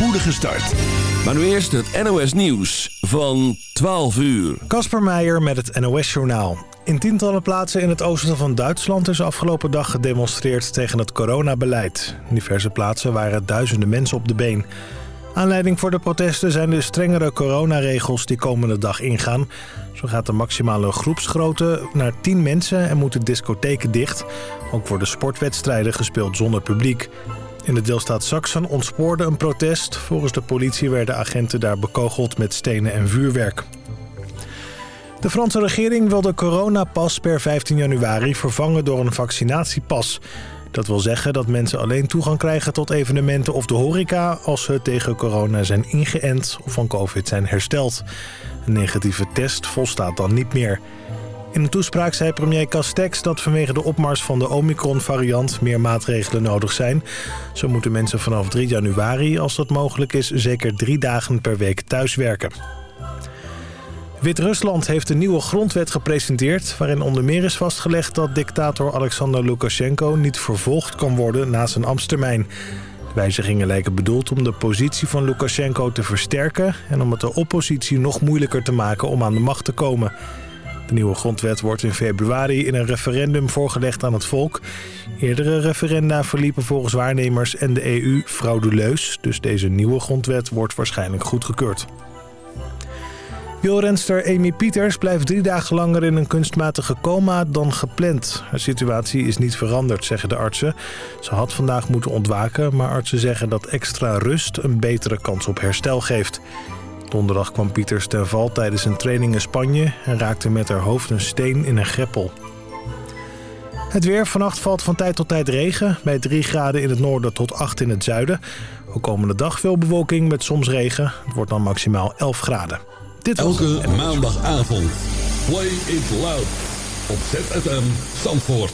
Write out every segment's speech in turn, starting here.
spoedige start. Maar nu eerst het NOS Nieuws van 12 uur. Kasper Meijer met het NOS Journaal. In tientallen plaatsen in het oosten van Duitsland is afgelopen dag gedemonstreerd tegen het coronabeleid. In diverse plaatsen waren duizenden mensen op de been. Aanleiding voor de protesten zijn de strengere coronaregels die komende dag ingaan. Zo gaat de maximale groepsgrootte naar 10 mensen en moeten discotheken dicht. Ook worden sportwedstrijden gespeeld zonder publiek. In de deelstaat Saxen ontspoorde een protest. Volgens de politie werden agenten daar bekogeld met stenen en vuurwerk. De Franse regering wil de coronapas per 15 januari vervangen door een vaccinatiepas. Dat wil zeggen dat mensen alleen toegang krijgen tot evenementen of de horeca... als ze tegen corona zijn ingeënt of van covid zijn hersteld. Een negatieve test volstaat dan niet meer. In een toespraak zei premier Castex dat vanwege de opmars van de Omicron-variant meer maatregelen nodig zijn. Zo moeten mensen vanaf 3 januari, als dat mogelijk is, zeker drie dagen per week thuiswerken. Wit-Rusland heeft een nieuwe grondwet gepresenteerd... waarin onder meer is vastgelegd dat dictator Alexander Lukashenko... niet vervolgd kan worden na zijn ambtstermijn. De wijzigingen lijken bedoeld om de positie van Lukashenko te versterken... en om het de oppositie nog moeilijker te maken om aan de macht te komen. De nieuwe grondwet wordt in februari in een referendum voorgelegd aan het volk. Eerdere referenda verliepen volgens waarnemers en de EU frauduleus... dus deze nieuwe grondwet wordt waarschijnlijk goedgekeurd. Wielrenster Amy Pieters blijft drie dagen langer in een kunstmatige coma dan gepland. Haar situatie is niet veranderd, zeggen de artsen. Ze had vandaag moeten ontwaken, maar artsen zeggen dat extra rust een betere kans op herstel geeft. Donderdag kwam Pieters ten val tijdens een training in Spanje... en raakte met haar hoofd een steen in een greppel. Het weer. Vannacht valt van tijd tot tijd regen. Bij 3 graden in het noorden tot 8 in het zuiden. Ook komende dag veel bewolking met soms regen. Het wordt dan maximaal 11 graden. Dit Elke maandagavond. Play it loud. Op ZFM Zandvoort.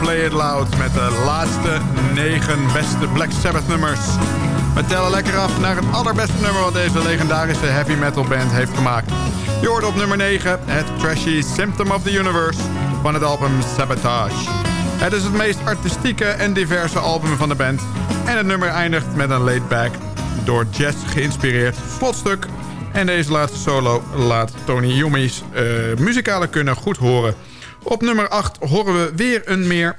Play It Loud... met de laatste negen beste Black Sabbath nummers. We tellen lekker af naar het allerbeste nummer... wat deze legendarische heavy metal band heeft gemaakt. Je hoort op nummer 9 het trashy Symptom of the Universe... van het album Sabotage. Het is het meest artistieke en diverse album van de band... en het nummer eindigt met een laid-back, door jazz geïnspireerd slotstuk... En deze laatste solo laat Tony Yumi's uh, muzikale kunnen goed horen. Op nummer 8 horen we weer een meer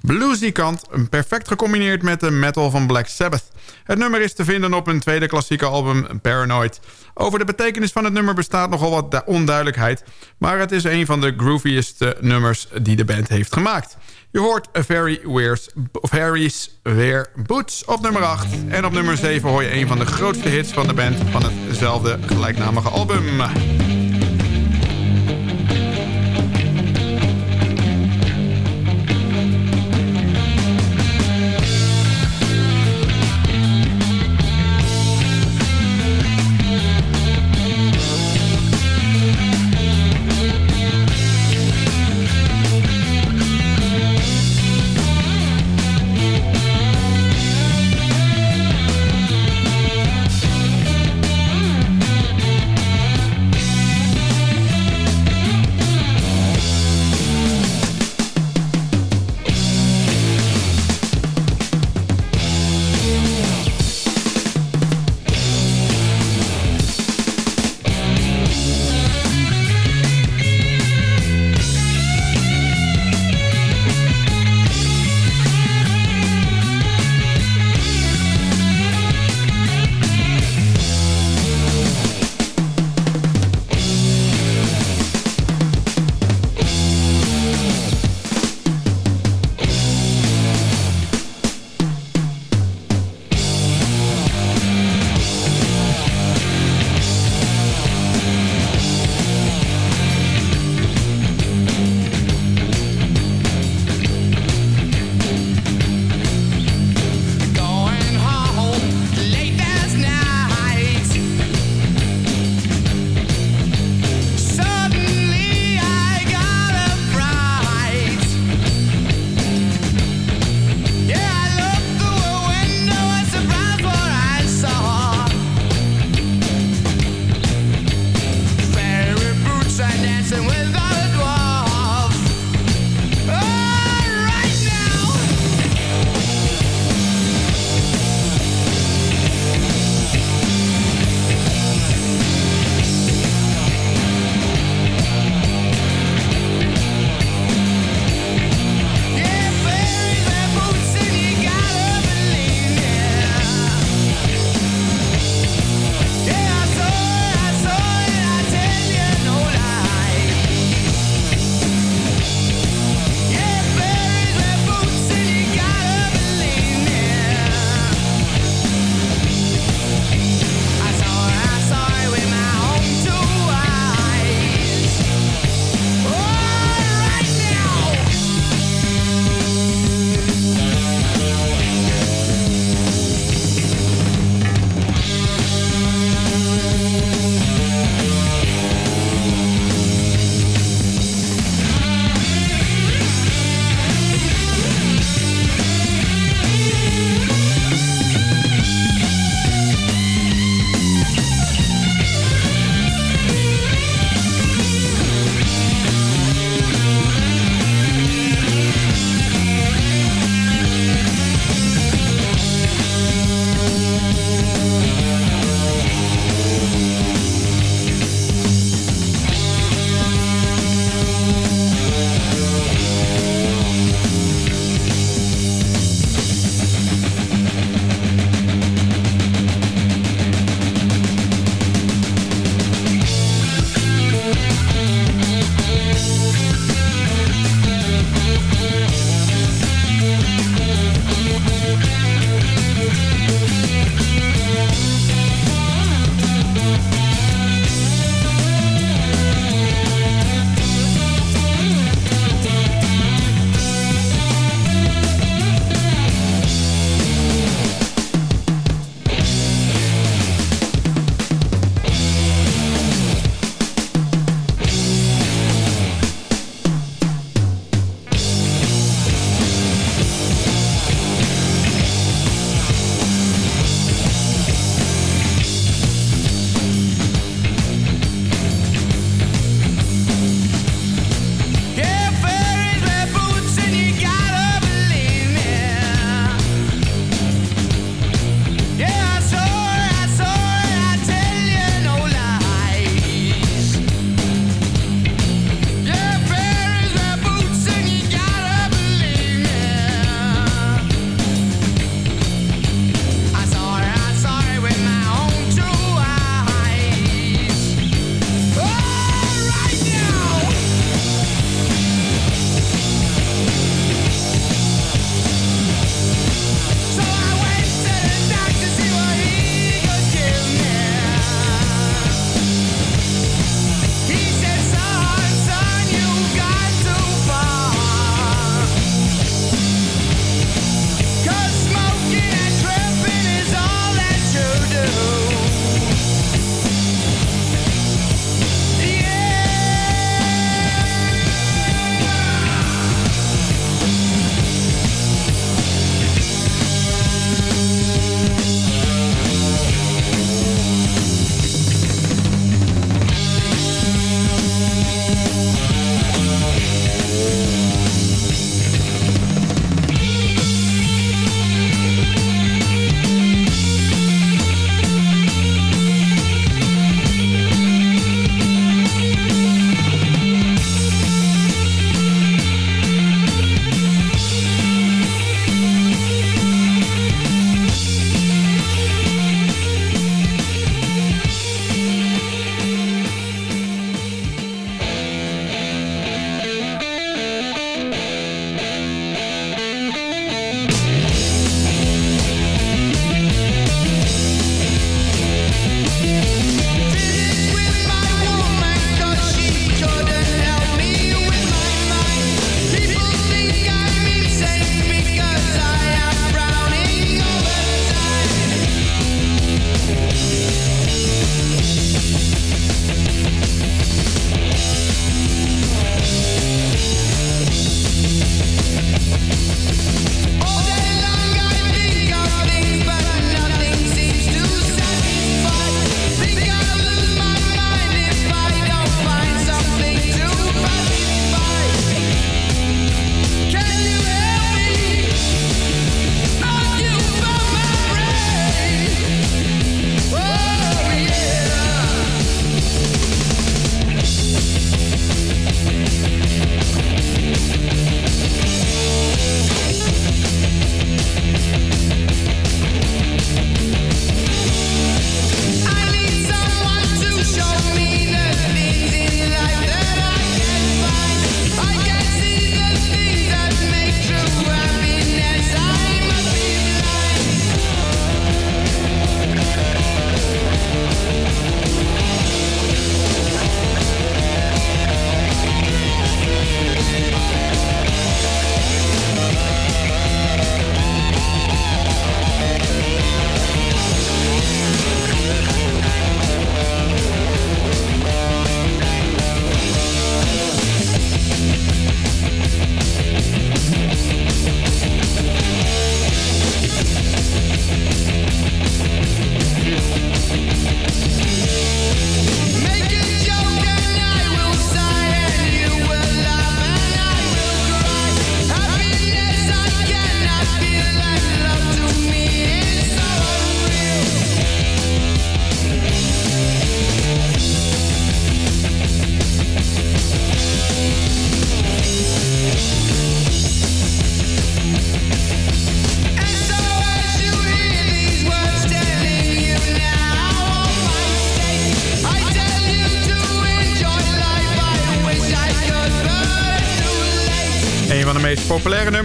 bluesy kant. Perfect gecombineerd met de metal van Black Sabbath. Het nummer is te vinden op hun tweede klassieke album Paranoid. Over de betekenis van het nummer bestaat nogal wat onduidelijkheid... maar het is een van de grooviest nummers die de band heeft gemaakt. Je hoort Very Wears, Harry's Wear Boots op nummer 8. En op nummer 7 hoor je een van de grootste hits van de band... van hetzelfde gelijknamige album.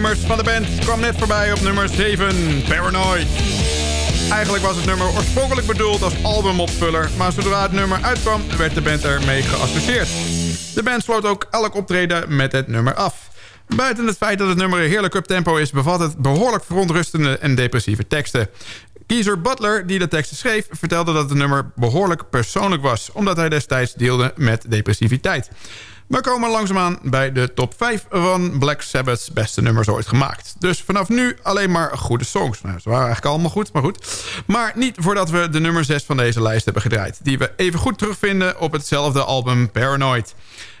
Nummers van de band kwam net voorbij op nummer 7, Paranoid. Eigenlijk was het nummer oorspronkelijk bedoeld als albumopvuller... maar zodra het nummer uitkwam werd de band ermee geassocieerd. De band sloot ook elk optreden met het nummer af. Buiten het feit dat het nummer een heerlijk up-tempo is... bevat het behoorlijk verontrustende en depressieve teksten. Geezer Butler, die de teksten schreef, vertelde dat het nummer behoorlijk persoonlijk was... omdat hij destijds deelde met depressiviteit. We komen langzaamaan bij de top 5 van Black Sabbath's beste nummers ooit gemaakt. Dus vanaf nu alleen maar goede songs. Nou, ze waren eigenlijk allemaal goed, maar goed. Maar niet voordat we de nummer 6 van deze lijst hebben gedraaid. Die we even goed terugvinden op hetzelfde album Paranoid.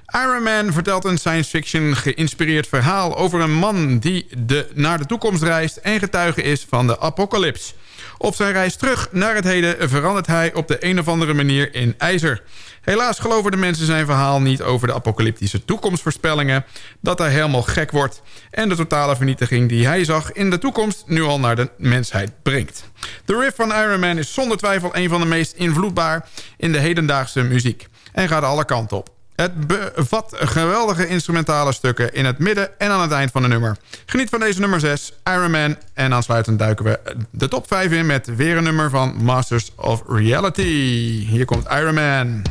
Iron Man vertelt een science fiction geïnspireerd verhaal... over een man die de, naar de toekomst reist en getuige is van de apocalyps. Op zijn reis terug naar het heden verandert hij op de een of andere manier in ijzer. Helaas geloven de mensen zijn verhaal niet over de apocalyptische toekomstvoorspellingen... dat hij helemaal gek wordt... en de totale vernietiging die hij zag in de toekomst... nu al naar de mensheid brengt. De riff van Iron Man is zonder twijfel een van de meest invloedbaar... in de hedendaagse muziek en gaat alle kanten op. Het bevat geweldige instrumentale stukken in het midden en aan het eind van de nummer. Geniet van deze nummer 6, Iron Man. En aansluitend duiken we de top 5 in met weer een nummer van Masters of Reality. Hier komt Iron Man.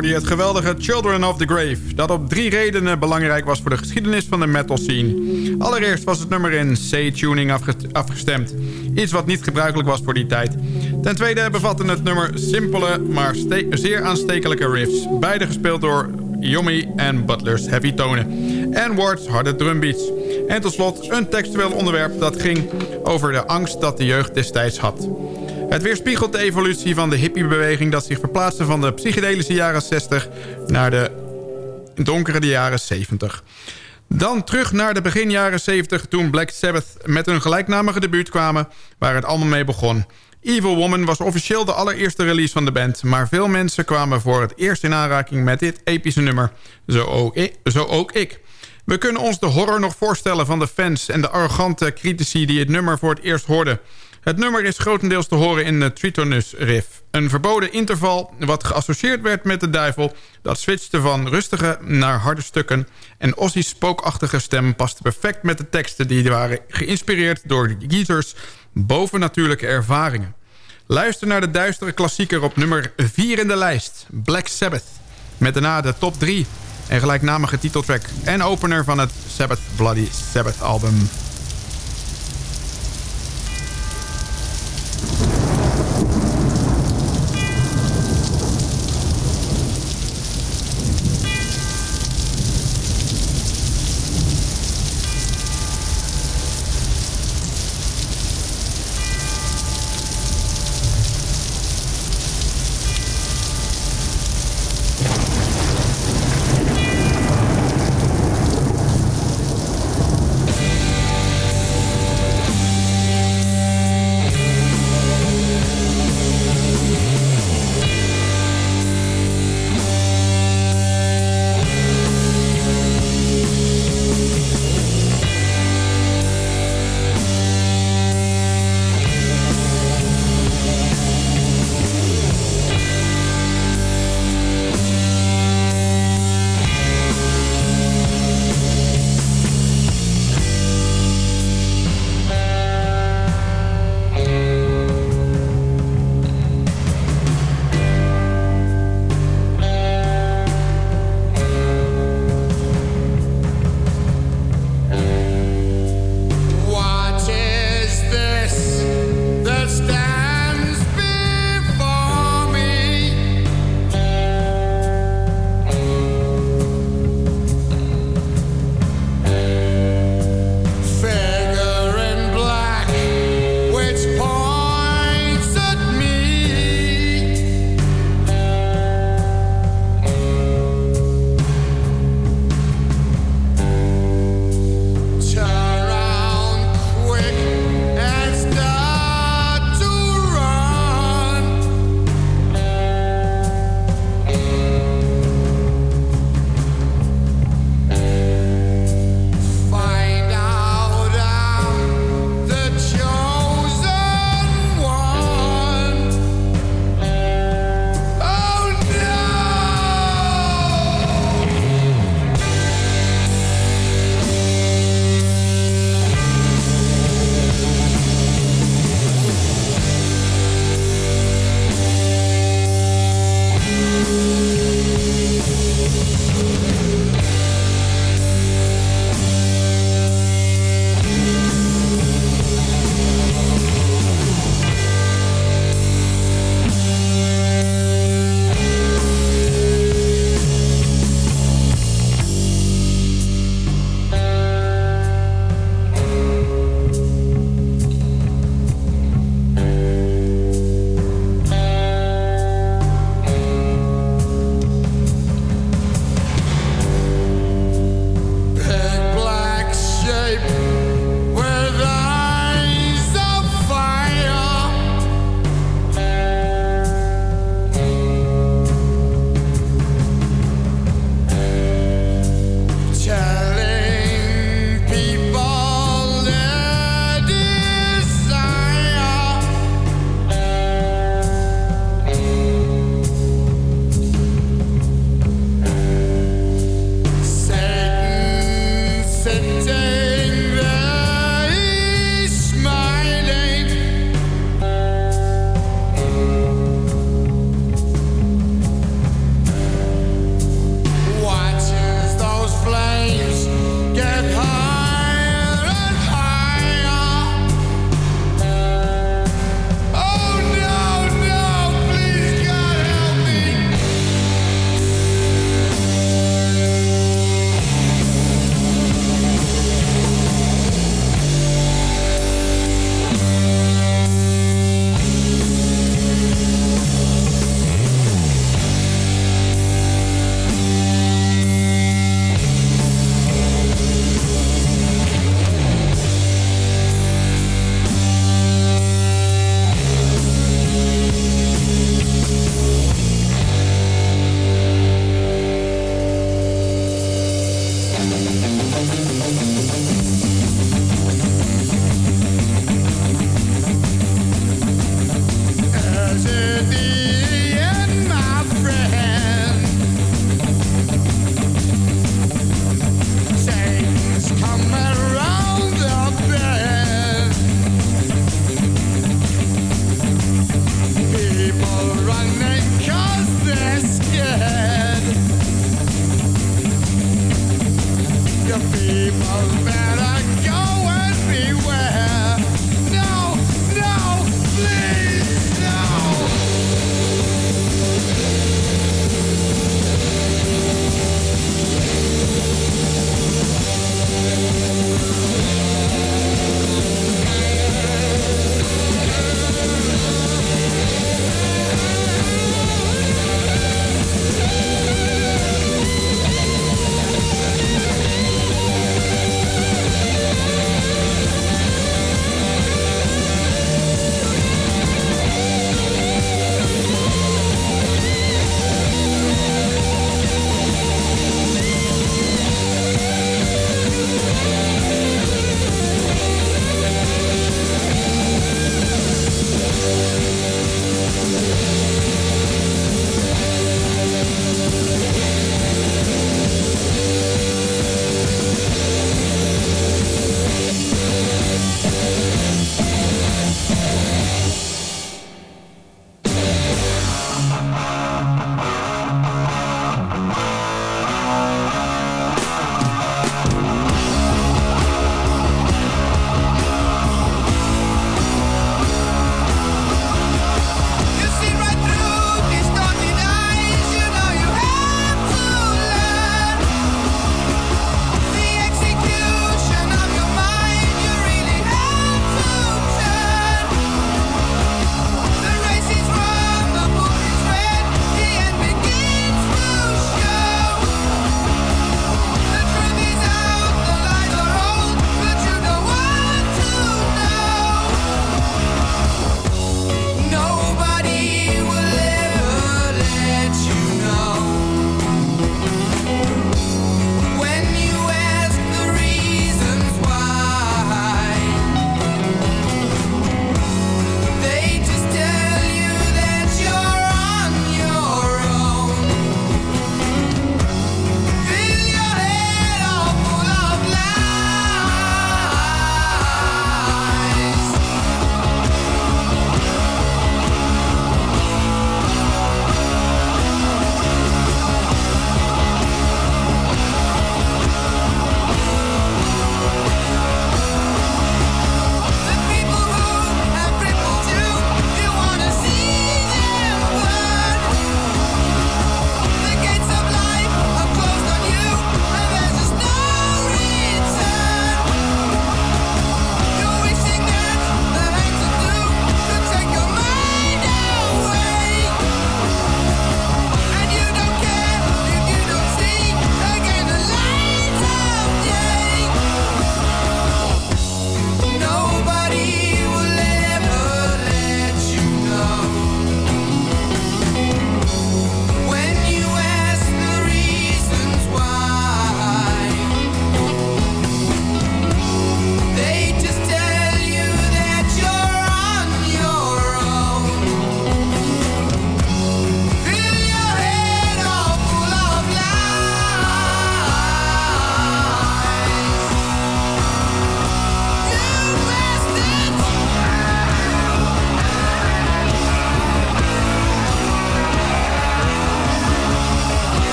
Hoorde het geweldige Children of the Grave... dat op drie redenen belangrijk was voor de geschiedenis van de metal scene. Allereerst was het nummer in C-tuning afgestemd. Iets wat niet gebruikelijk was voor die tijd. Ten tweede bevatte het nummer simpele, maar zeer aanstekelijke riffs. Beide gespeeld door Yomi en Butler's heavy tonen. En Ward's harde drumbeats. En tot slot een textueel onderwerp dat ging over de angst dat de jeugd destijds had. Het weerspiegelt de evolutie van de hippiebeweging... dat zich verplaatste van de psychedelische jaren 60 naar de donkere jaren 70. Dan terug naar de begin jaren 70 toen Black Sabbath met hun gelijknamige debuut kwamen... waar het allemaal mee begon. Evil Woman was officieel de allereerste release van de band... maar veel mensen kwamen voor het eerst in aanraking met dit epische nummer. Zo ook ik. Zo ook ik. We kunnen ons de horror nog voorstellen van de fans... en de arrogante critici die het nummer voor het eerst hoorden... Het nummer is grotendeels te horen in de Tritonus riff. Een verboden interval wat geassocieerd werd met de duivel... dat switchte van rustige naar harde stukken... en Ozzy's spookachtige stem paste perfect met de teksten... die waren geïnspireerd door de Geezers bovennatuurlijke ervaringen. Luister naar de duistere klassieker op nummer 4 in de lijst. Black Sabbath. Met daarna de top 3 en gelijknamige titeltrack... en opener van het Sabbath Bloody Sabbath album. people running they're scared. People better.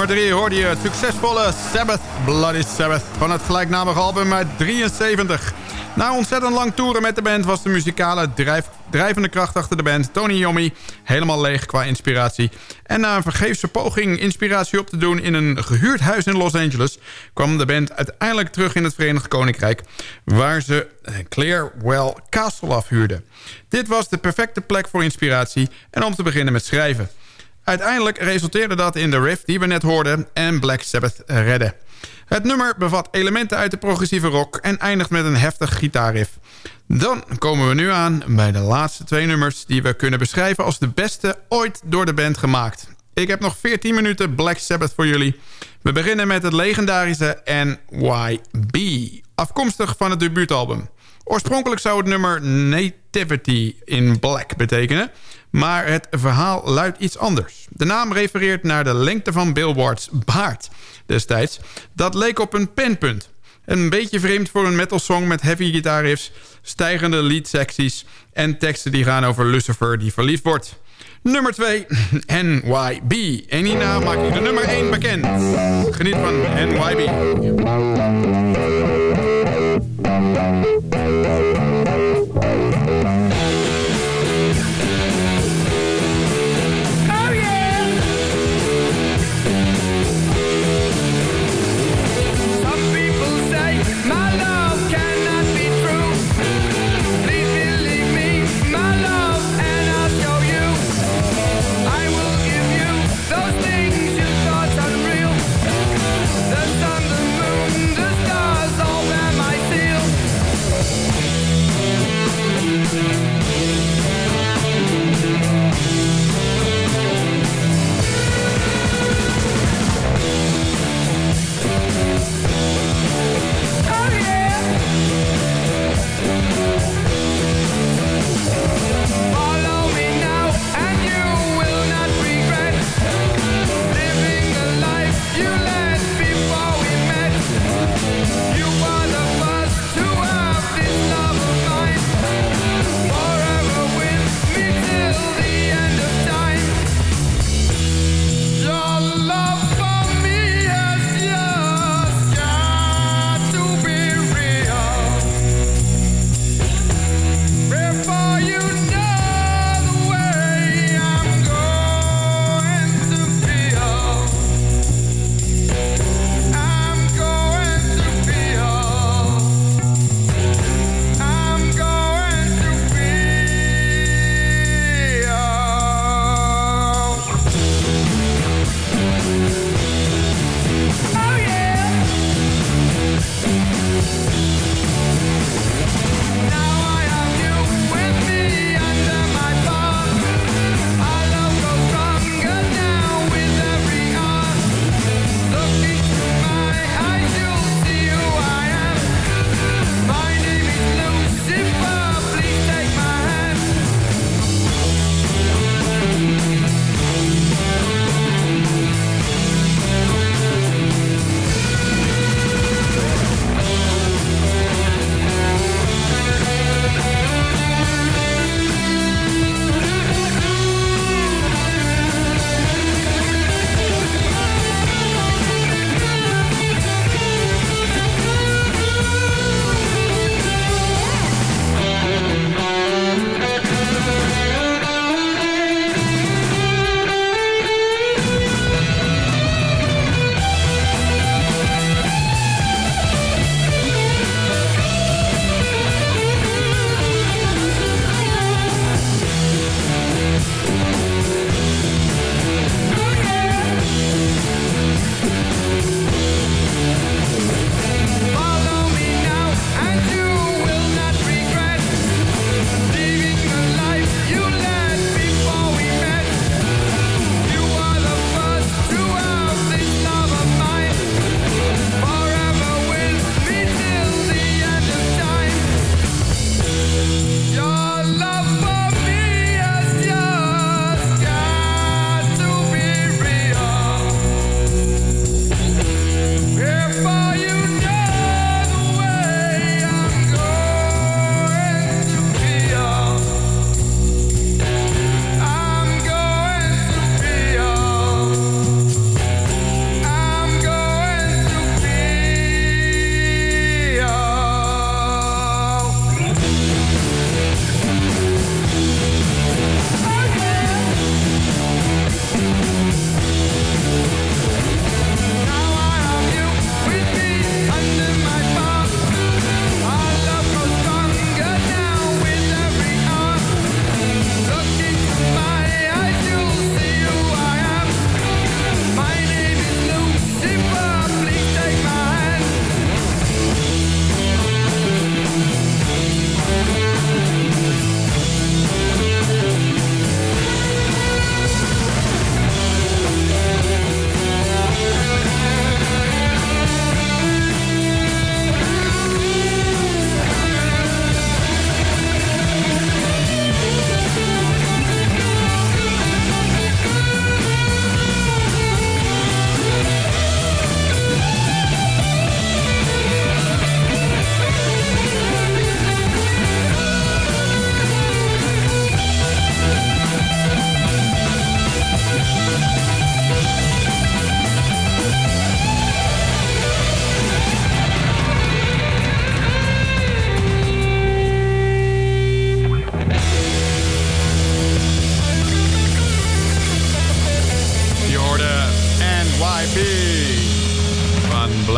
Nummer 3 hoorde je het succesvolle Sabbath, Bloody Sabbath... van het gelijknamige album uit 73. Na ontzettend lang toeren met de band was de muzikale drijvende kracht achter de band... Tony Yomi helemaal leeg qua inspiratie. En na een vergeefse poging inspiratie op te doen in een gehuurd huis in Los Angeles... kwam de band uiteindelijk terug in het Verenigd Koninkrijk... waar ze Clearwell Castle afhuurden. Dit was de perfecte plek voor inspiratie en om te beginnen met schrijven. Uiteindelijk resulteerde dat in de riff die we net hoorden en Black Sabbath redden. Het nummer bevat elementen uit de progressieve rock en eindigt met een heftig gitaarriff. Dan komen we nu aan bij de laatste twee nummers... die we kunnen beschrijven als de beste ooit door de band gemaakt. Ik heb nog 14 minuten Black Sabbath voor jullie. We beginnen met het legendarische NYB, afkomstig van het debuutalbum. Oorspronkelijk zou het nummer Nativity in Black betekenen... maar het verhaal luidt iets anders. De naam refereert naar de lengte van Billboards baard destijds. Dat leek op een penpunt. Een beetje vreemd voor een metalsong met heavy gitaarriffs... stijgende leadsecties en teksten die gaan over Lucifer die verliefd wordt. Nummer 2, NYB. En hierna maak ik de nummer 1 bekend. Geniet van NYB.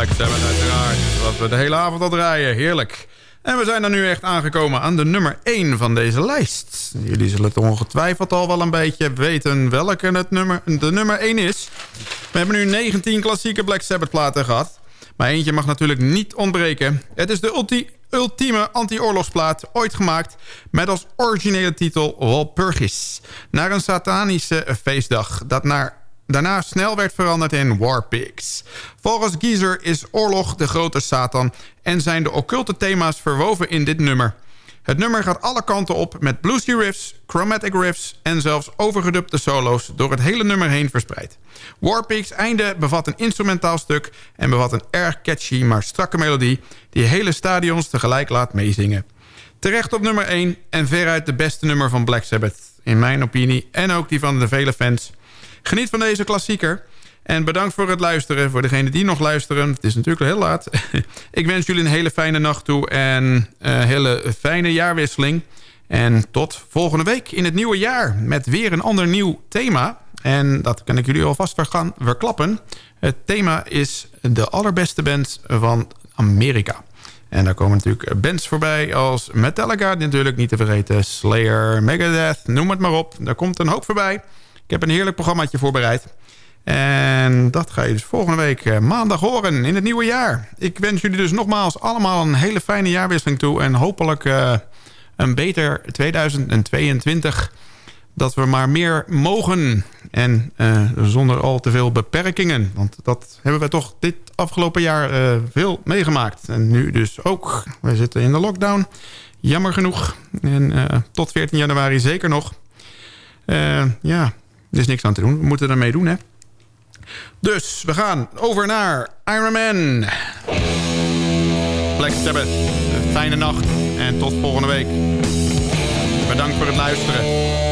Black Sabbath uiteraard. Wat we de hele avond al draaien. Heerlijk. En we zijn dan nu echt aangekomen aan de nummer 1 van deze lijst. Jullie zullen het ongetwijfeld al wel een beetje weten welke het nummer, de nummer 1 is. We hebben nu 19 klassieke Black Sabbath platen gehad. Maar eentje mag natuurlijk niet ontbreken. Het is de ultieme anti-oorlogsplaat ooit gemaakt... met als originele titel Walpurgis. Naar een satanische feestdag dat naar daarna snel werd veranderd in Warpigs. Volgens Geezer is oorlog de grote Satan... en zijn de occulte thema's verwoven in dit nummer. Het nummer gaat alle kanten op met bluesy riffs, chromatic riffs... en zelfs overgedupte solo's door het hele nummer heen verspreid. Warpigs einde bevat een instrumentaal stuk... en bevat een erg catchy maar strakke melodie... die hele stadions tegelijk laat meezingen. Terecht op nummer 1 en veruit de beste nummer van Black Sabbath... in mijn opinie en ook die van de vele fans... Geniet van deze klassieker. En bedankt voor het luisteren. Voor degenen die nog luisteren. Het is natuurlijk heel laat. Ik wens jullie een hele fijne nacht toe. En een hele fijne jaarwisseling. En tot volgende week in het nieuwe jaar. Met weer een ander nieuw thema. En dat kan ik jullie alvast gaan verklappen. Het thema is de allerbeste band van Amerika. En daar komen natuurlijk bands voorbij als Metallica. Natuurlijk niet te vergeten. Slayer, Megadeth, noem het maar op. Daar komt een hoop voorbij. Heb een heerlijk programmaatje voorbereid. En dat ga je dus volgende week eh, maandag horen in het nieuwe jaar. Ik wens jullie dus nogmaals allemaal een hele fijne jaarwisseling toe. En hopelijk uh, een beter 2022. Dat we maar meer mogen. En uh, zonder al te veel beperkingen. Want dat hebben we toch dit afgelopen jaar veel meegemaakt. En nu dus ook. We zitten in de lockdown. Jammer genoeg. En tot 14 januari zeker nog. ja, er is niks aan te doen. We moeten ermee doen, hè. Dus we gaan over naar Iron Man. Black Sabbath. Fijne nacht en tot volgende week. Bedankt voor het luisteren.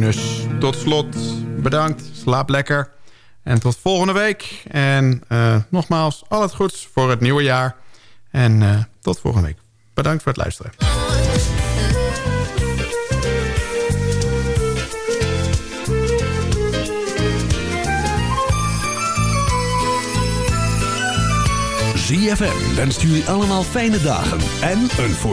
bonus. Tot slot, bedankt. Slaap lekker. En tot volgende week. En uh, nogmaals, al het goeds voor het nieuwe jaar. En uh, tot volgende week. Bedankt voor het luisteren. ZFM wenst jullie allemaal fijne dagen en een